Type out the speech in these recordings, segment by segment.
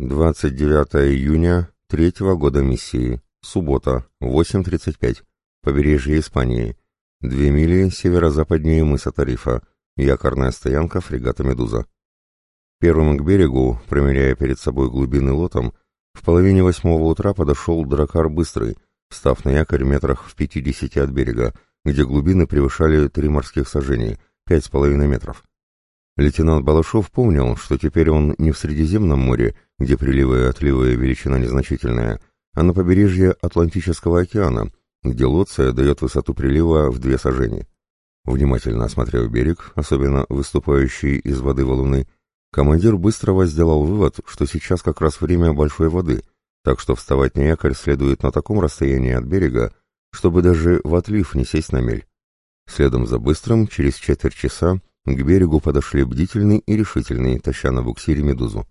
29 июня третьего года миссии. Суббота, 8.35. Побережье Испании. Две мили северо-западнее мыса Тарифа. Якорная стоянка фрегата «Медуза». Первым к берегу, промеряя перед собой глубины лотом, в половине восьмого утра подошел дракар Быстрый, став на якорь метрах в пятидесяти от берега, где глубины превышали три морских сажений, пять с половиной метров. Лейтенант Балашов помнил, что теперь он не в Средиземном море, где приливы и отливы величина незначительная, а на побережье Атлантического океана, где Лоция дает высоту прилива в две сажени. Внимательно осмотрев берег, особенно выступающие из воды валуны, командир быстрого сделал вывод, что сейчас как раз время большой воды, так что вставать на якорь следует на таком расстоянии от берега, чтобы даже в отлив не сесть на мель. Следом за быстрым, через четверть часа, к берегу подошли бдительный и решительный, таща на буксире «Медузу».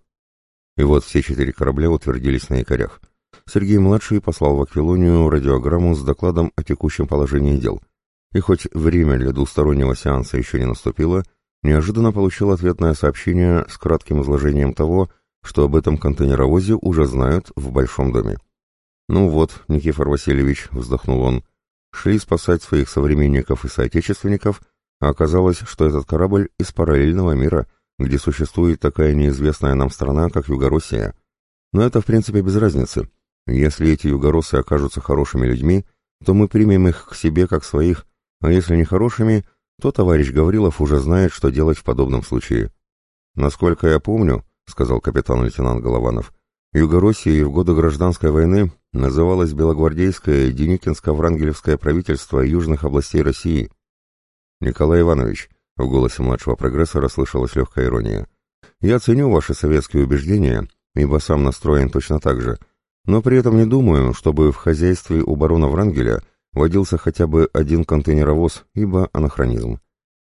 И вот все четыре корабля утвердились на якорях. Сергей-младший послал в Аквилонию радиограмму с докладом о текущем положении дел. И хоть время для двустороннего сеанса еще не наступило, неожиданно получил ответное сообщение с кратким изложением того, что об этом контейнеровозе уже знают в Большом доме. «Ну вот, Никифор Васильевич», — вздохнул он, — «шли спасать своих современников и соотечественников — оказалось, что этот корабль из параллельного мира, где существует такая неизвестная нам страна, как Югороссия. Но это, в принципе, без разницы. Если эти югороссы окажутся хорошими людьми, то мы примем их к себе как своих, а если не хорошими, то товарищ Гаврилов уже знает, что делать в подобном случае. «Насколько я помню», — сказал капитан-лейтенант Голованов, Югороссией в годы гражданской войны называлось Белогвардейское Деникинско-Врангелевское правительство южных областей России. «Николай Иванович», — в голосе младшего прогрессора слышалась легкая ирония, «я ценю ваши советские убеждения, ибо сам настроен точно так же, но при этом не думаю, чтобы в хозяйстве у барона Врангеля водился хотя бы один контейнеровоз, ибо анахронизм.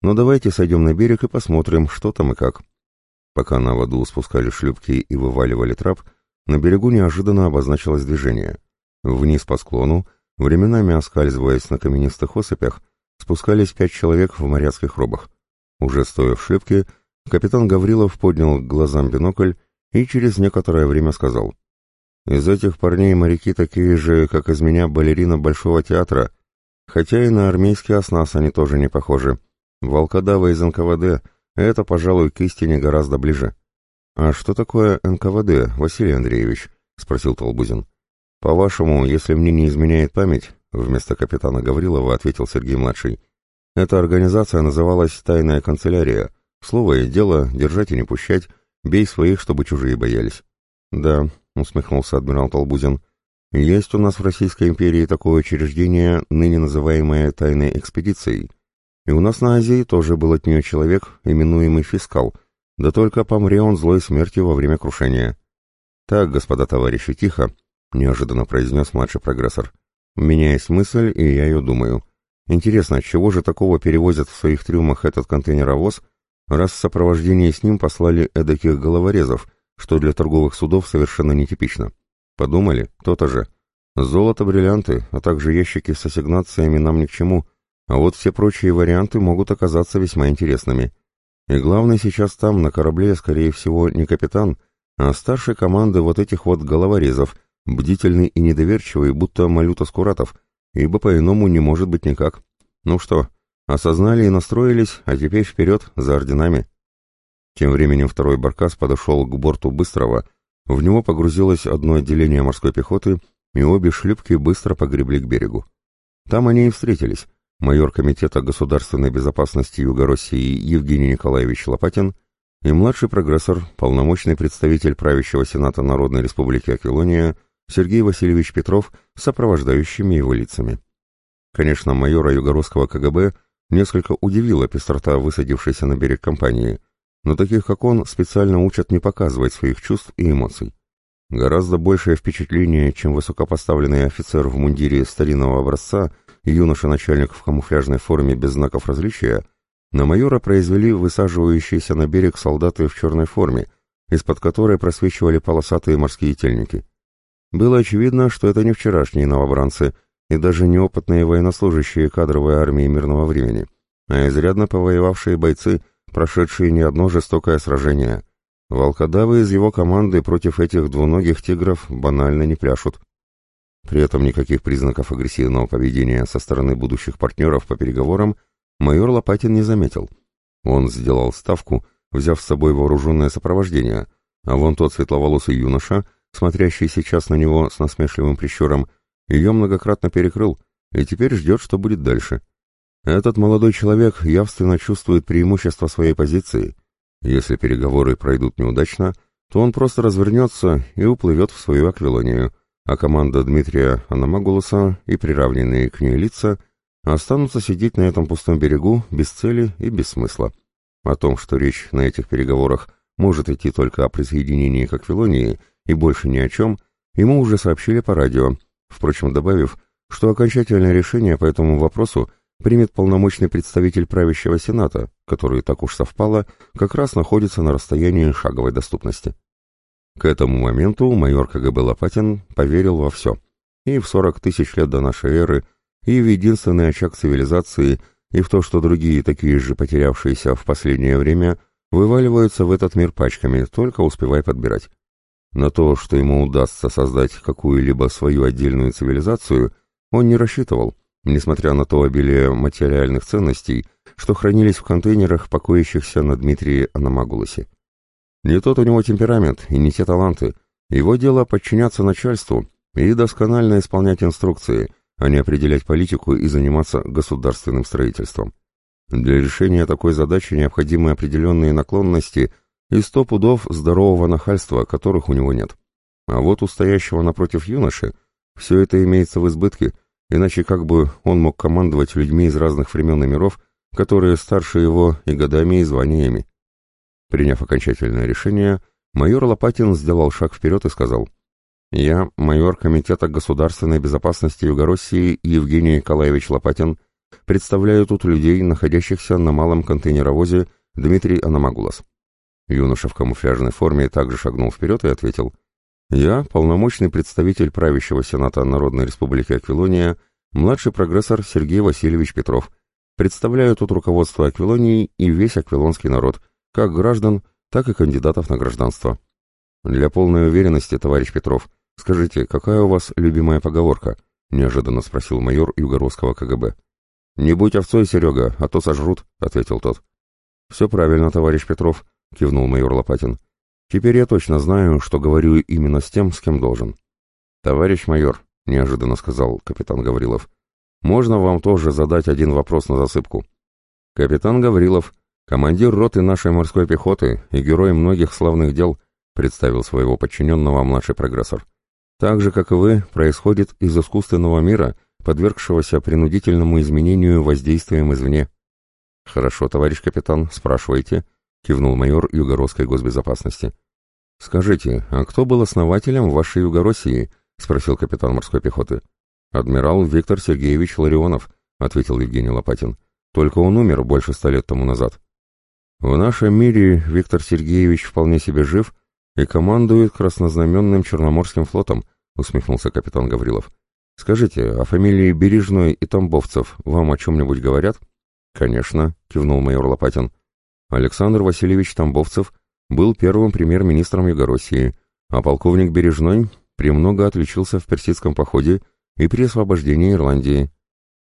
Но давайте сойдем на берег и посмотрим, что там и как». Пока на воду спускали шлюпки и вываливали трап, на берегу неожиданно обозначилось движение. Вниз по склону, временами оскальзываясь на каменистых осыпях, спускались пять человек в моряцких робах. Уже стоя в шлюпке, капитан Гаврилов поднял к глазам бинокль и через некоторое время сказал. «Из этих парней моряки такие же, как из меня балерина Большого театра, хотя и на армейский оснас они тоже не похожи. Волкодава из НКВД — это, пожалуй, к истине гораздо ближе». «А что такое НКВД, Василий Андреевич?» — спросил Толбузин. «По-вашему, если мне не изменяет память, Вместо капитана Гаврилова ответил Сергей-младший. Эта организация называлась «Тайная канцелярия». Слово и дело, держать и не пущать, бей своих, чтобы чужие боялись. Да, усмехнулся адмирал Толбузин. Есть у нас в Российской империи такое учреждение, ныне называемое тайной экспедицией. И у нас на Азии тоже был от нее человек, именуемый фискал, да только помре он злой смертью во время крушения. Так, господа товарищи, тихо, неожиданно произнес младший прогрессор. У мысль, и я ее думаю. Интересно, чего же такого перевозят в своих трюмах этот контейнеровоз, раз в сопровождении с ним послали эдаких головорезов, что для торговых судов совершенно нетипично? Подумали? То-то же. Золото, бриллианты, а также ящики с ассигнациями нам ни к чему, а вот все прочие варианты могут оказаться весьма интересными. И главное сейчас там, на корабле, скорее всего, не капитан, а старший команды вот этих вот головорезов — бдительный и недоверчивый, будто Малюта Скуратов, ибо по-иному не может быть никак. Ну что, осознали и настроились, а теперь вперед, за орденами. Тем временем второй баркас подошел к борту Быстрого, в него погрузилось одно отделение морской пехоты, и обе шлюпки быстро погребли к берегу. Там они и встретились. Майор Комитета государственной безопасности Юго-России Евгений Николаевич Лопатин и младший прогрессор, полномочный представитель правящего Сената Народной Республики Аквилония Сергей Васильевич Петров с сопровождающими его лицами. Конечно, майора Югородского КГБ несколько удивила пестрота высадившейся на берег компании, но таких, как он, специально учат не показывать своих чувств и эмоций. Гораздо большее впечатление, чем высокопоставленный офицер в мундире старинного образца и юноша-начальник в камуфляжной форме без знаков различия, на майора произвели высаживающиеся на берег солдаты в черной форме, из-под которой просвечивали полосатые морские тельники. Было очевидно, что это не вчерашние новобранцы и даже неопытные военнослужащие кадровой армии мирного времени, а изрядно повоевавшие бойцы, прошедшие не одно жестокое сражение. Волкодавы из его команды против этих двуногих тигров банально не пляшут. При этом никаких признаков агрессивного поведения со стороны будущих партнеров по переговорам майор Лопатин не заметил. Он сделал ставку, взяв с собой вооруженное сопровождение, а вон тот светловолосый юноша, смотрящий сейчас на него с насмешливым прищуром, ее многократно перекрыл и теперь ждет, что будет дальше. Этот молодой человек явственно чувствует преимущество своей позиции. Если переговоры пройдут неудачно, то он просто развернется и уплывет в свою аквилонию, а команда Дмитрия Аномагулуса и приравненные к ней лица останутся сидеть на этом пустом берегу без цели и без смысла. О том, что речь на этих переговорах может идти только о присоединении к Аквилонии и больше ни о чем, ему уже сообщили по радио, впрочем, добавив, что окончательное решение по этому вопросу примет полномочный представитель правящего Сената, который, так уж совпало, как раз находится на расстоянии шаговой доступности. К этому моменту майор КГБ Лопатин поверил во все. И в 40 тысяч лет до нашей эры, и в единственный очаг цивилизации, и в то, что другие такие же потерявшиеся в последнее время вываливаются в этот мир пачками, только успевай подбирать. На то, что ему удастся создать какую-либо свою отдельную цивилизацию, он не рассчитывал, несмотря на то обилие материальных ценностей, что хранились в контейнерах, покоящихся на Дмитрии Аномагулосе. Не тот у него темперамент и не те таланты. Его дело подчиняться начальству и досконально исполнять инструкции, а не определять политику и заниматься государственным строительством. Для решения такой задачи необходимы определенные наклонности и сто пудов здорового нахальства, которых у него нет. А вот у стоящего напротив юноши все это имеется в избытке, иначе как бы он мог командовать людьми из разных времен и миров, которые старше его и годами, и званиями. Приняв окончательное решение, майор Лопатин сделал шаг вперед и сказал, «Я, майор Комитета государственной безопасности Югороссии Евгений Николаевич Лопатин, представляю тут людей, находящихся на малом контейнеровозе Дмитрий Аномагулас». Юноша в камуфляжной форме также шагнул вперед и ответил, «Я, полномочный представитель правящего Сената Народной Республики Аквилония, младший прогрессор Сергей Васильевич Петров, представляю тут руководство Аквилонии и весь аквилонский народ, как граждан, так и кандидатов на гражданство. Для полной уверенности, товарищ Петров, скажите, какая у вас любимая поговорка? Неожиданно спросил майор Югоровского КГБ. «Не будь овцой, Серега, а то сожрут», — ответил тот. «Все правильно, товарищ Петров», — кивнул майор Лопатин. «Теперь я точно знаю, что говорю именно с тем, с кем должен». «Товарищ майор», — неожиданно сказал капитан Гаврилов, — «можно вам тоже задать один вопрос на засыпку?» «Капитан Гаврилов, «Командир роты нашей морской пехоты и герой многих славных дел», представил своего подчиненного младший прогрессор. «Так же, как и вы, происходит из искусственного мира, подвергшегося принудительному изменению воздействием извне». «Хорошо, товарищ капитан, спрашивайте», — кивнул майор Югородской госбезопасности. «Скажите, а кто был основателем вашей Югороссии?» — спросил капитан морской пехоты. «Адмирал Виктор Сергеевич Ларионов», — ответил Евгений Лопатин. «Только он умер больше ста лет тому назад». В нашем мире Виктор Сергеевич вполне себе жив и командует краснознаменным Черноморским флотом, усмехнулся капитан Гаврилов. Скажите, а фамилии Бережной и Тамбовцев вам о чем-нибудь говорят? Конечно, кивнул майор Лопатин. Александр Васильевич Тамбовцев был первым премьер-министром Югороссии, а полковник Бережной премного отличился в персидском походе и при освобождении Ирландии.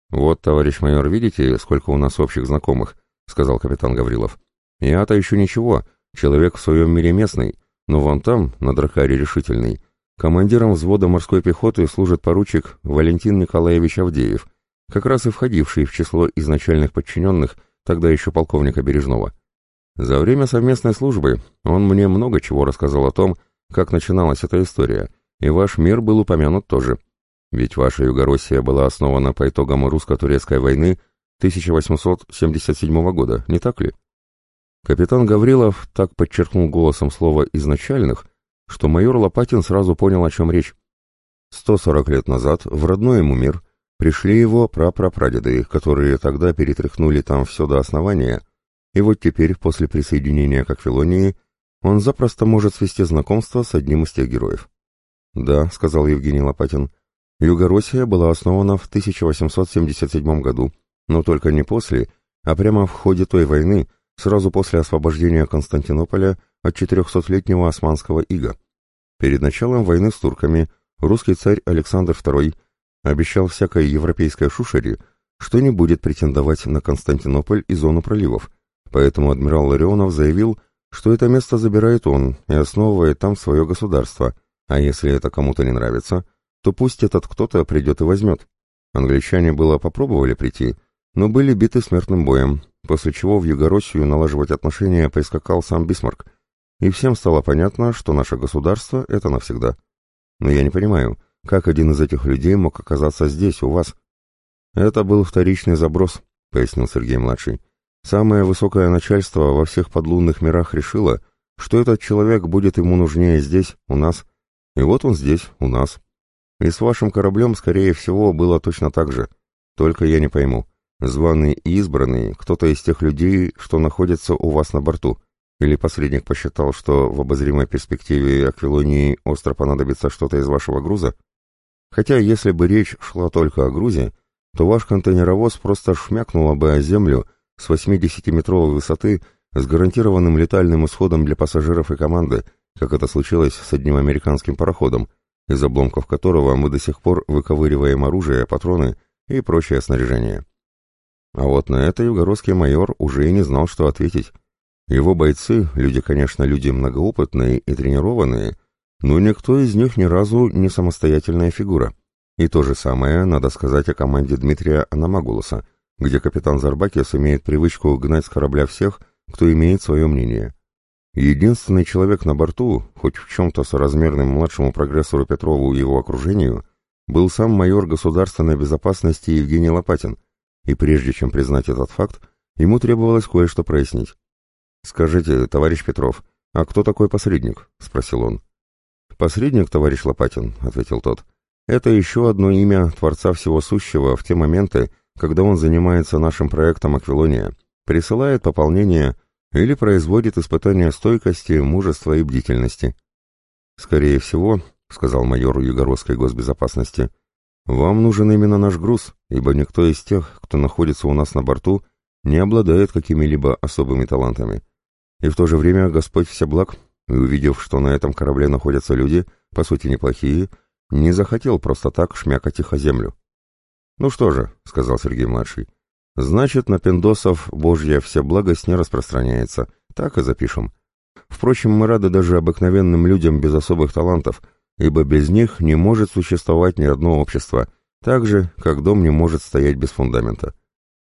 «Вот, товарищ майор, видите, сколько у нас общих знакомых», — сказал капитан Гаврилов. Я-то еще ничего, человек в своем мире местный, но вон там, на Дракаре решительный, командиром взвода морской пехоты служит поручик Валентин Николаевич Авдеев, как раз и входивший в число изначальных подчиненных, тогда еще полковника Бережного. За время совместной службы он мне много чего рассказал о том, как начиналась эта история, и ваш мир был упомянут тоже. Ведь ваша Югороссия была основана по итогам русско-турецкой войны 1877 года, не так ли? Капитан Гаврилов так подчеркнул голосом слово «изначальных», что майор Лопатин сразу понял, о чем речь. 140 лет назад в родной ему мир пришли его прапрапрадеды, которые тогда перетряхнули там все до основания, и вот теперь, после присоединения к Аквилонии, он запросто может свести знакомство с одним из тех героев. «Да», — сказал Евгений Лопатин, — «Югороссия была основана в 1877 году, но только не после, а прямо в ходе той войны, сразу после освобождения Константинополя от 400-летнего османского ига. Перед началом войны с турками русский царь Александр II обещал всякой европейской шушере, что не будет претендовать на Константинополь и зону проливов, поэтому адмирал Ларионов заявил, что это место забирает он и основывает там свое государство, а если это кому-то не нравится, то пусть этот кто-то придет и возьмет. Англичане было попробовали прийти, но были биты смертным боем, после чего в Югороссию налаживать отношения прискакал сам Бисмарк, и всем стало понятно, что наше государство — это навсегда. Но я не понимаю, как один из этих людей мог оказаться здесь, у вас? Это был вторичный заброс, пояснил Сергей-младший. Самое высокое начальство во всех подлунных мирах решило, что этот человек будет ему нужнее здесь, у нас. И вот он здесь, у нас. И с вашим кораблем, скорее всего, было точно так же. Только я не пойму, званый и избранный, кто-то из тех людей, что находится у вас на борту, или посредник посчитал, что в обозримой перспективе Аквилонии остро понадобится что-то из вашего груза? Хотя, если бы речь шла только о грузе, то ваш контейнеровоз просто шмякнуло бы о землю с 80-метровой высоты с гарантированным летальным исходом для пассажиров и команды, как это случилось с одним американским пароходом, из обломков которого мы до сих пор выковыриваем оружие, патроны и прочее снаряжение. А вот на это югородский майор уже и не знал, что ответить. Его бойцы, люди, конечно, люди многоопытные и тренированные, но никто из них ни разу не самостоятельная фигура. И то же самое надо сказать о команде Дмитрия Аномагулоса, где капитан Зарбакис имеет привычку гнать с корабля всех, кто имеет свое мнение. Единственный человек на борту, хоть в чем-то соразмерным младшему прогрессору Петрову и его окружению, был сам майор государственной безопасности Евгений Лопатин, и прежде чем признать этот факт, ему требовалось кое-что прояснить. «Скажите, товарищ Петров, а кто такой посредник?» — спросил он. «Посредник, товарищ Лопатин», — ответил тот, — «это еще одно имя Творца Всего Сущего в те моменты, когда он занимается нашим проектом «Аквилония», присылает пополнение или производит испытания стойкости, мужества и бдительности». «Скорее всего», — сказал майор Югородской госбезопасности, — «вам нужен именно наш груз, ибо никто из тех, кто находится у нас на борту, не обладает какими-либо особыми талантами». И в то же время Господь Всеблаг, и увидев, что на этом корабле находятся люди, по сути неплохие, не захотел просто так шмякать их о землю. «Ну что же», — сказал Сергей-младший, — «значит, на пиндосов Божья всеблагость не распространяется, так и запишем. Впрочем, мы рады даже обыкновенным людям без особых талантов, ибо без них не может существовать ни одно общество, так же, как дом не может стоять без фундамента.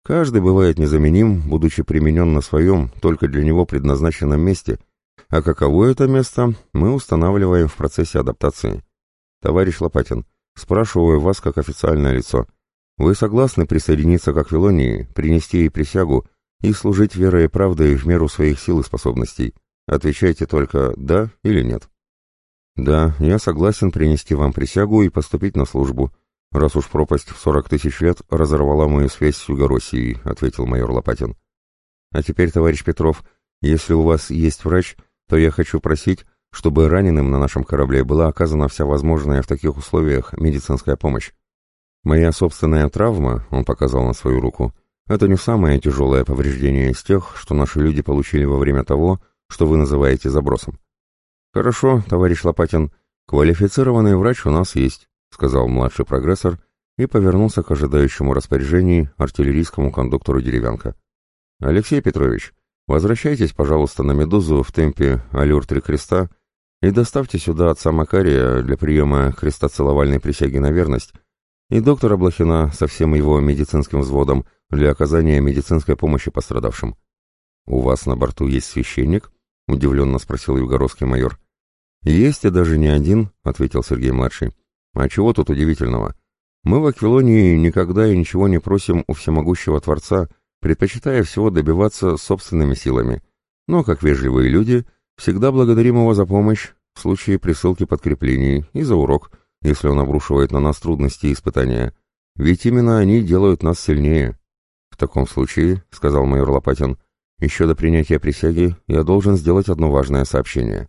Каждый бывает незаменим, будучи применен на своем, только для него предназначенном месте, а каково это место, мы устанавливаем в процессе адаптации. Товарищ Лопатин, спрашиваю вас как официальное лицо. Вы согласны присоединиться к Аквилонии, принести ей присягу и служить верой и правдой в меру своих сил и способностей? Отвечайте только «да» или «нет». «Да, я согласен принести вам присягу и поступить на службу», «Раз уж пропасть в сорок тысяч лет разорвала мою связь с Юго-Россией», — ответил майор Лопатин. «А теперь, товарищ Петров, если у вас есть врач, то я хочу просить, чтобы раненым на нашем корабле была оказана вся возможная в таких условиях медицинская помощь. Моя собственная травма, он показал на свою руку, это не самое тяжелое повреждение из тех, что наши люди получили во время того, что вы называете забросом. Хорошо, товарищ Лопатин, квалифицированный врач у нас есть сказал младший прогрессор и повернулся к ожидающему распоряжений артиллерийскому кондуктору деревянка. «Алексей Петрович, возвращайтесь, пожалуйста, на «Медузу» в темпе «Аллюр Три Креста» и доставьте сюда отца Макария для приема крестоцеловальной присяги на верность и доктора Блохина со всем его медицинским взводом для оказания медицинской помощи пострадавшим. «У вас на борту есть священник?» — удивленно спросил югородский майор. «Есть и даже не один», — ответил Сергей-младший. А чего тут удивительного? Мы в Аквилонии никогда и ничего не просим у всемогущего Творца, предпочитая всего добиваться собственными силами. Но, как вежливые люди, всегда благодарим его за помощь в случае присылки подкреплений и за урок, если он обрушивает на нас трудности и испытания. Ведь именно они делают нас сильнее. В таком случае, — сказал майор Лопатин, — еще до принятия присяги я должен сделать одно важное сообщение.